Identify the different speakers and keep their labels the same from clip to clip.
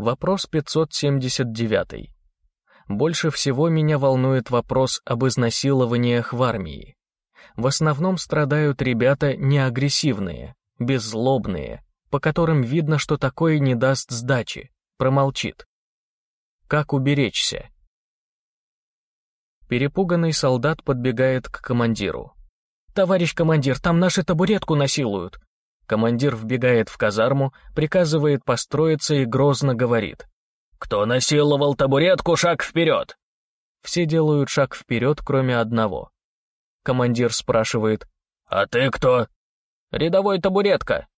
Speaker 1: Вопрос 579. Больше всего меня волнует вопрос об изнасилованиях в армии. В основном страдают ребята неагрессивные, беззлобные, по которым видно, что такое не даст сдачи, промолчит. Как уберечься? Перепуганный солдат подбегает к командиру. «Товарищ командир, там наши табуретку насилуют!» Командир вбегает в казарму, приказывает построиться и грозно говорит. «Кто насиловал табуретку, шаг вперед!» Все делают шаг вперед, кроме одного. Командир спрашивает. «А ты кто?» «Рядовой табуретка».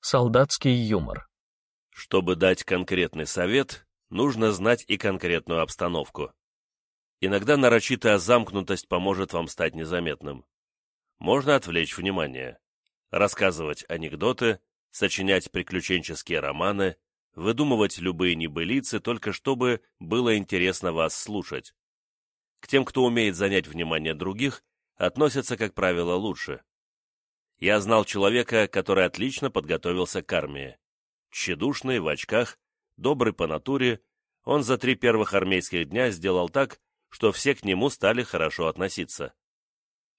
Speaker 1: Солдатский юмор.
Speaker 2: Чтобы дать конкретный совет, нужно знать и конкретную обстановку. Иногда нарочитая замкнутость поможет вам стать незаметным. Можно отвлечь внимание, рассказывать анекдоты, сочинять приключенческие романы, выдумывать любые небылицы, только чтобы было интересно вас слушать. К тем, кто умеет занять внимание других, относятся, как правило, лучше. Я знал человека, который отлично подготовился к армии. Тщедушный, в очках, добрый по натуре, он за три первых армейских дня сделал так, что все к нему стали хорошо относиться.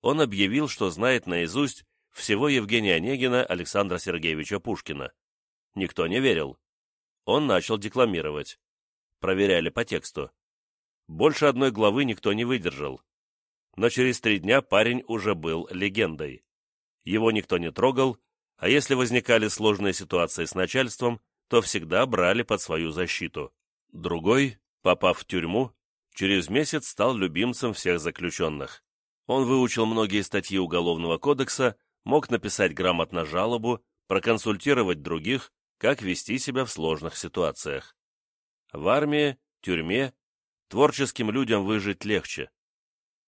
Speaker 2: Он объявил, что знает наизусть всего Евгения Онегина Александра Сергеевича Пушкина. Никто не верил. Он начал декламировать. Проверяли по тексту. Больше одной главы никто не выдержал. Но через три дня парень уже был легендой. Его никто не трогал, а если возникали сложные ситуации с начальством, то всегда брали под свою защиту. Другой, попав в тюрьму, через месяц стал любимцем всех заключенных. Он выучил многие статьи Уголовного кодекса, мог написать грамотно жалобу, проконсультировать других, как вести себя в сложных ситуациях. В армии, тюрьме творческим людям выжить легче.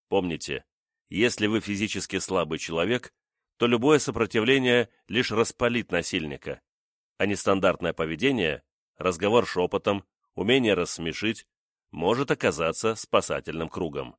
Speaker 2: Помните, если вы физически слабый человек, то любое сопротивление лишь распалит насильника, а нестандартное поведение, разговор шепотом, умение рассмешить, может оказаться спасательным кругом.